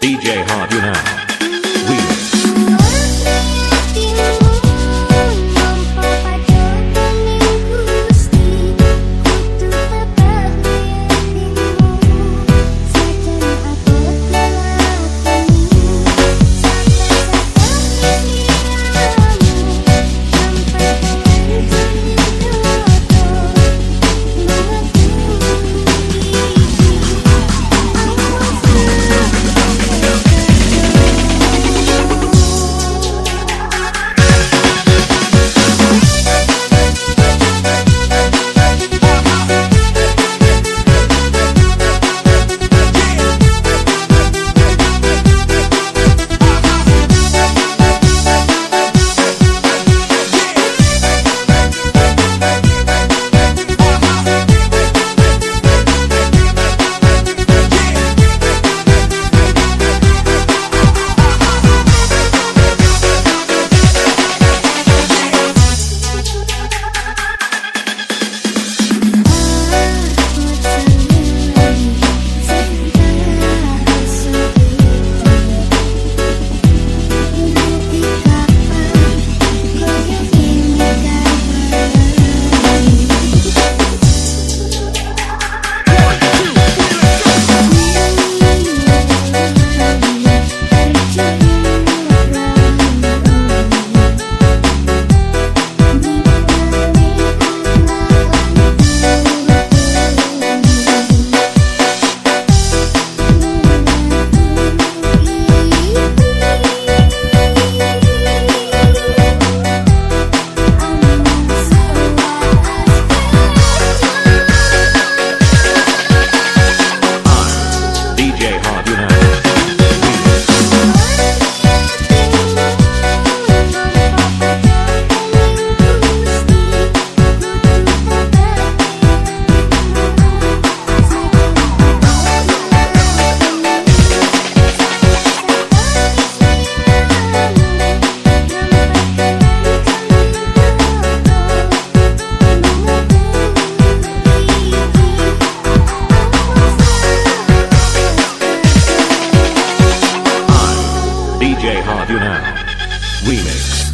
DJ Hot You Now. DJ Hard You Now. Remix.